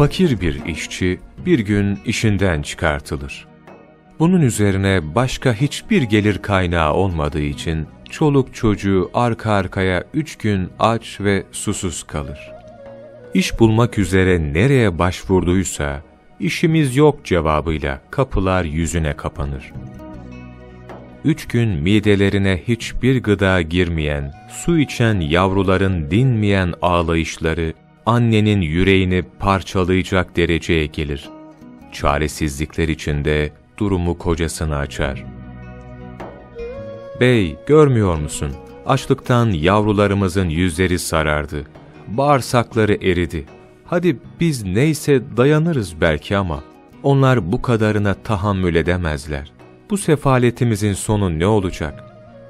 Fakir bir işçi bir gün işinden çıkartılır. Bunun üzerine başka hiçbir gelir kaynağı olmadığı için çoluk çocuğu arka arkaya üç gün aç ve susuz kalır. İş bulmak üzere nereye başvurduysa, işimiz yok cevabıyla kapılar yüzüne kapanır. Üç gün midelerine hiçbir gıda girmeyen, su içen yavruların dinmeyen ağlayışları, annenin yüreğini parçalayacak dereceye gelir. Çaresizlikler içinde durumu kocasını açar. Bey, görmüyor musun? Açlıktan yavrularımızın yüzleri sarardı. Bağırsakları eridi. Hadi biz neyse dayanırız belki ama onlar bu kadarına tahammül edemezler. Bu sefaletimizin sonu ne olacak?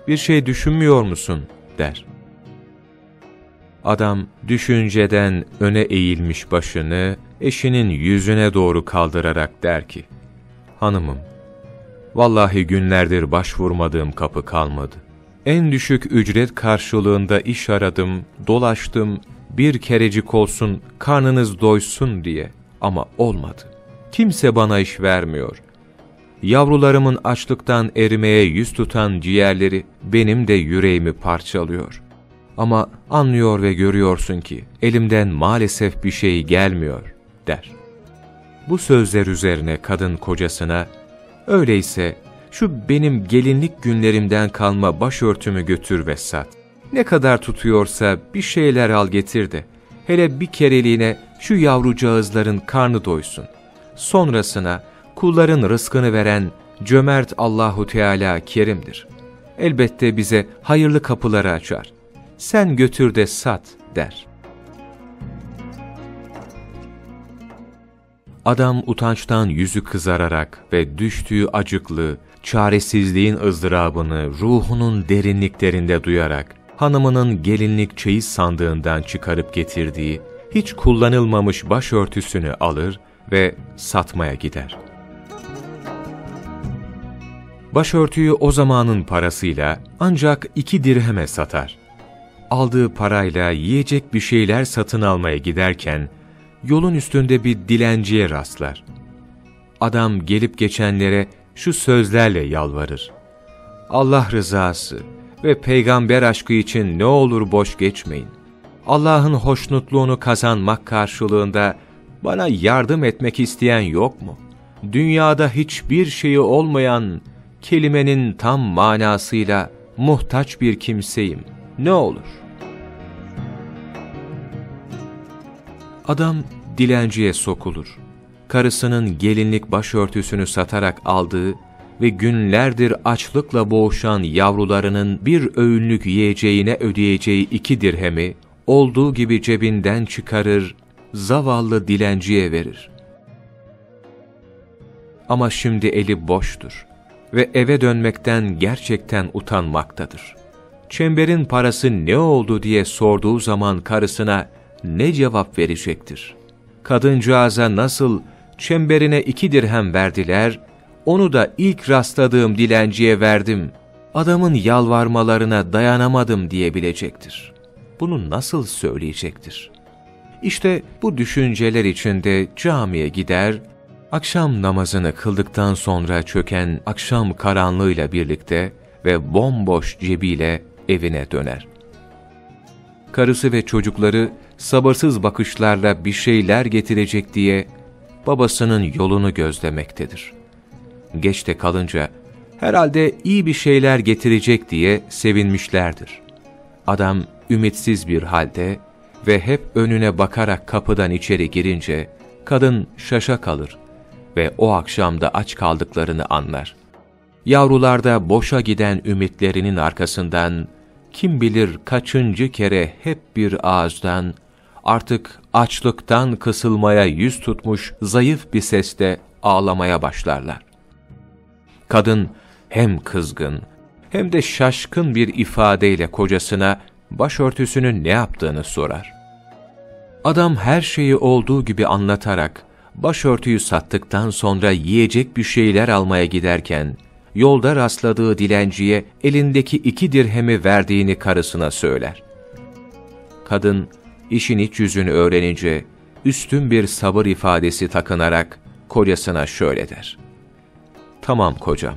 Bir şey düşünmüyor musun? der. Adam düşünceden öne eğilmiş başını eşinin yüzüne doğru kaldırarak der ki, Hanımım, vallahi günlerdir başvurmadığım kapı kalmadı. En düşük ücret karşılığında iş aradım, dolaştım, bir kerecik olsun, karnınız doysun diye ama olmadı. Kimse bana iş vermiyor. Yavrularımın açlıktan erimeye yüz tutan ciğerleri benim de yüreğimi parçalıyor. Ama anlıyor ve görüyorsun ki elimden maalesef bir şey gelmiyor, der. Bu sözler üzerine kadın kocasına, öyleyse şu benim gelinlik günlerimden kalma başörtümü götür ve sat. Ne kadar tutuyorsa bir şeyler al getir de, hele bir kereliğine şu yavrucağızların karnı doysun. Sonrasına kulların rızkını veren cömert Allahu Teala kerimdir. Elbette bize hayırlı kapıları açar. Sen götür de sat der. Adam utançtan yüzü kızararak ve düştüğü acıklı, çaresizliğin ızdırabını ruhunun derinliklerinde duyarak, hanımının gelinlik çeyiz sandığından çıkarıp getirdiği, hiç kullanılmamış başörtüsünü alır ve satmaya gider. Başörtüyü o zamanın parasıyla ancak iki dirheme satar. Aldığı parayla yiyecek bir şeyler satın almaya giderken, yolun üstünde bir dilenciye rastlar. Adam gelip geçenlere şu sözlerle yalvarır. Allah rızası ve peygamber aşkı için ne olur boş geçmeyin. Allah'ın hoşnutluğunu kazanmak karşılığında bana yardım etmek isteyen yok mu? Dünyada hiçbir şeyi olmayan, kelimenin tam manasıyla muhtaç bir kimseyim. Ne olur? Adam dilenciye sokulur. Karısının gelinlik başörtüsünü satarak aldığı ve günlerdir açlıkla boğuşan yavrularının bir öğünlük yiyeceğine ödeyeceği iki dirhemi olduğu gibi cebinden çıkarır, zavallı dilenciye verir. Ama şimdi eli boştur ve eve dönmekten gerçekten utanmaktadır. Çemberin parası ne oldu diye sorduğu zaman karısına, ne cevap verecektir? Kadıncağıza nasıl çemberine iki dirhem verdiler, onu da ilk rastladığım dilenciye verdim, adamın yalvarmalarına dayanamadım diyebilecektir. Bunu nasıl söyleyecektir? İşte bu düşünceler içinde camiye gider, akşam namazını kıldıktan sonra çöken akşam karanlığıyla birlikte ve bomboş cebiyle evine döner. Karısı ve çocukları sabırsız bakışlarla bir şeyler getirecek diye babasının yolunu gözlemektedir. Geç de kalınca herhalde iyi bir şeyler getirecek diye sevinmişlerdir. Adam ümitsiz bir halde ve hep önüne bakarak kapıdan içeri girince kadın şaşa kalır ve o akşamda aç kaldıklarını anlar. Yavrularda boşa giden ümitlerinin arkasından kim bilir kaçıncı kere hep bir ağızdan artık açlıktan kısılmaya yüz tutmuş zayıf bir sesle ağlamaya başlarlar. Kadın hem kızgın hem de şaşkın bir ifadeyle kocasına başörtüsünün ne yaptığını sorar. Adam her şeyi olduğu gibi anlatarak başörtüyü sattıktan sonra yiyecek bir şeyler almaya giderken yolda rastladığı dilenciye elindeki iki dirhemi verdiğini karısına söyler. Kadın işin iç yüzünü öğrenince üstün bir sabır ifadesi takınarak kocasına şöyle der. Tamam kocam,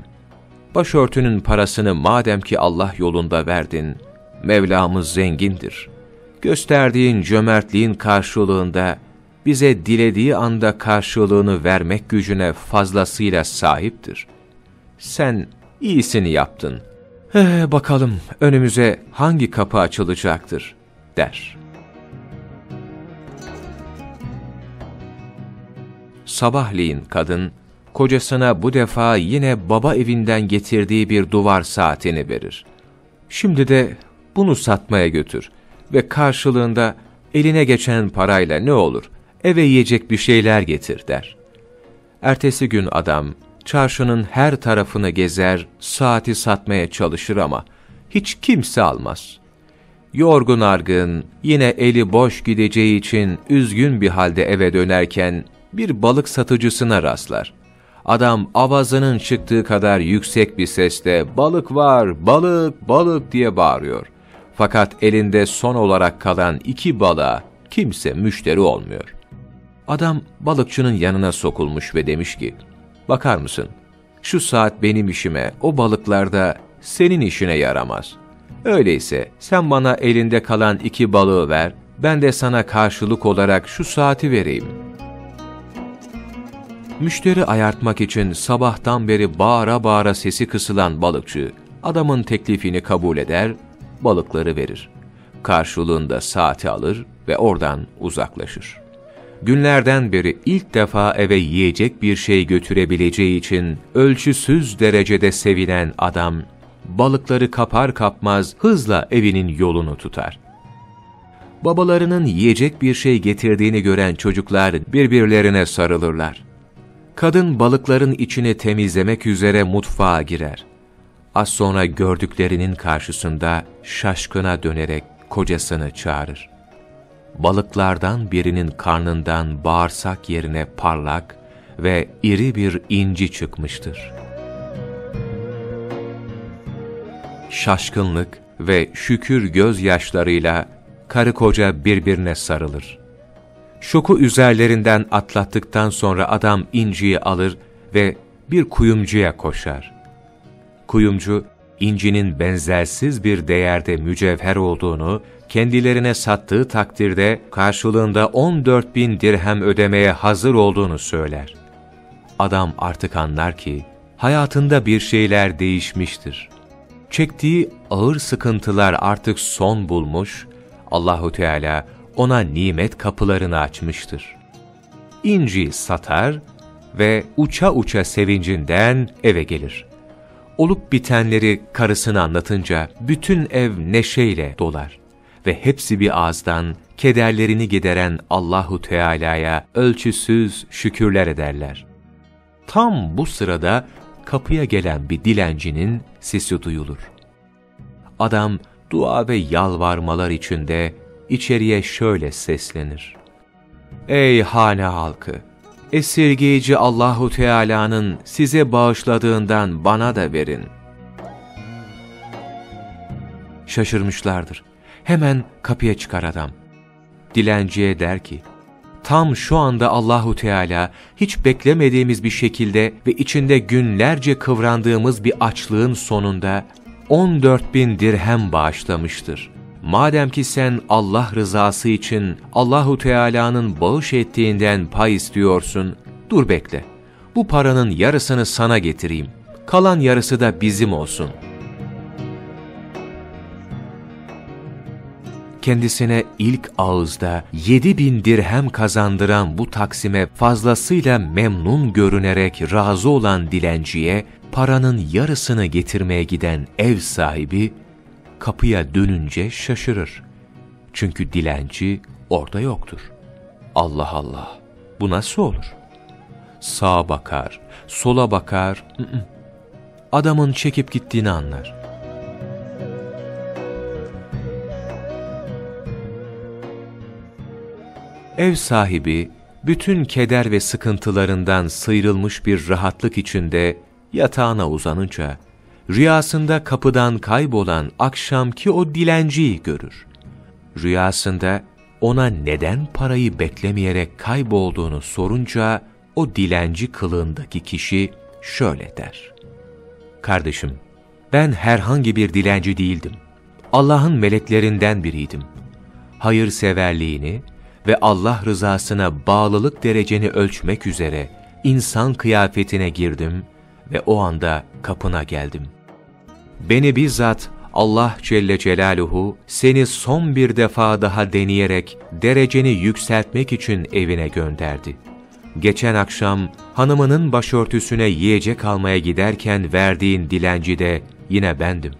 başörtünün parasını madem ki Allah yolunda verdin, Mevlamız zengindir. Gösterdiğin cömertliğin karşılığında bize dilediği anda karşılığını vermek gücüne fazlasıyla sahiptir. Sen iyisini yaptın. Eh, bakalım önümüze hangi kapı açılacaktır, der. Sabahleyin kadın, kocasına bu defa yine baba evinden getirdiği bir duvar saatini verir. Şimdi de bunu satmaya götür ve karşılığında eline geçen parayla ne olur eve yiyecek bir şeyler getir der. Ertesi gün adam çarşının her tarafını gezer, saati satmaya çalışır ama hiç kimse almaz. Yorgun argın, yine eli boş gideceği için üzgün bir halde eve dönerken bir balık satıcısına rastlar. Adam avazının çıktığı kadar yüksek bir sesle balık var, balık, balık diye bağırıyor. Fakat elinde son olarak kalan iki balığa kimse müşteri olmuyor. Adam balıkçının yanına sokulmuş ve demiş ki, Bakar mısın, şu saat benim işime, o balıklarda senin işine yaramaz. Öyleyse sen bana elinde kalan iki balığı ver, ben de sana karşılık olarak şu saati vereyim. Müşteri ayartmak için sabahtan beri bağıra bağıra sesi kısılan balıkçı, adamın teklifini kabul eder, balıkları verir. Karşılığında saati alır ve oradan uzaklaşır. Günlerden beri ilk defa eve yiyecek bir şey götürebileceği için ölçüsüz derecede sevinen adam, balıkları kapar kapmaz hızla evinin yolunu tutar. Babalarının yiyecek bir şey getirdiğini gören çocuklar birbirlerine sarılırlar. Kadın balıkların içini temizlemek üzere mutfağa girer. Az sonra gördüklerinin karşısında şaşkına dönerek kocasını çağırır. Balıklardan birinin karnından bağırsak yerine parlak ve iri bir inci çıkmıştır. Şaşkınlık ve şükür gözyaşlarıyla karı koca birbirine sarılır. Şoku üzerlerinden atlattıktan sonra adam inciyi alır ve bir kuyumcuya koşar. Kuyumcu, incinin benzersiz bir değerde mücevher olduğunu, kendilerine sattığı takdirde karşılığında 14 bin dirhem ödemeye hazır olduğunu söyler. Adam artık anlar ki, hayatında bir şeyler değişmiştir. Çektiği ağır sıkıntılar artık son bulmuş, Allahu Teala ona nimet kapılarını açmıştır. İnci satar ve uça uça sevincinden eve gelir. Olup bitenleri karısına anlatınca bütün ev neşeyle dolar ve hepsi bir ağızdan kederlerini gideren Allahu Teala'ya ölçüsüz şükürler ederler. Tam bu sırada kapıya gelen bir dilencinin sesi duyulur. Adam dua ve yalvarmalar içinde içeriye şöyle seslenir. Ey hane halkı! Esirgeyici Allahu Teala'nın size bağışladığından bana da verin. Şaşırmışlardır. Hemen kapıya çıkar adam. Dilenciye der ki, tam şu anda Allahu Teala hiç beklemediğimiz bir şekilde ve içinde günlerce kıvrandığımız bir açlığın sonunda 14 bin dirhem bağışlamıştır. Madem ki sen Allah rızası için Allahu Teala'nın bağış ettiğinden pay istiyorsun, dur bekle. Bu paranın yarısını sana getireyim. Kalan yarısı da bizim olsun. Kendisine ilk ağızda yedi bin dirhem kazandıran bu taksime fazlasıyla memnun görünerek razı olan dilenciye, paranın yarısını getirmeye giden ev sahibi, kapıya dönünce şaşırır. Çünkü dilenci orada yoktur. Allah Allah, bu nasıl olur? Sağa bakar, sola bakar, adamın çekip gittiğini anlar. Ev sahibi, bütün keder ve sıkıntılarından sıyrılmış bir rahatlık içinde yatağına uzanınca, rüyasında kapıdan kaybolan akşamki o dilenciyi görür. Rüyasında ona neden parayı beklemeyerek kaybolduğunu sorunca, o dilenci kılığındaki kişi şöyle der. Kardeşim, ben herhangi bir dilenci değildim. Allah'ın meleklerinden biriydim. Hayırseverliğini ve Allah rızasına bağlılık dereceni ölçmek üzere insan kıyafetine girdim ve o anda kapına geldim. Beni bizzat Allah Celle Celaluhu seni son bir defa daha deneyerek dereceni yükseltmek için evine gönderdi. Geçen akşam hanımının başörtüsüne yiyecek almaya giderken verdiğin dilenci de yine bendim.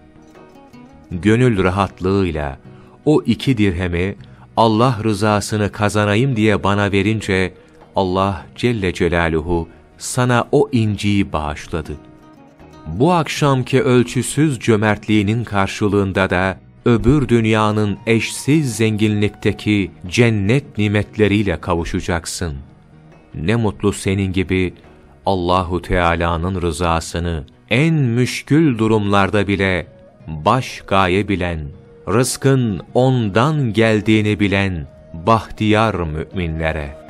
Gönül rahatlığıyla o iki dirhemi Allah rızasını kazanayım diye bana verince Allah Celle Celaluhu sana o inciyi bağışladı. Bu akşamki ölçüsüz cömertliğinin karşılığında da öbür dünyanın eşsiz zenginlikteki cennet nimetleriyle kavuşacaksın. Ne mutlu senin gibi Allahu Teala'nın rızasını en müşkül durumlarda bile baş gaye bilen, rızkın ondan geldiğini bilen bahtiyar müminlere.''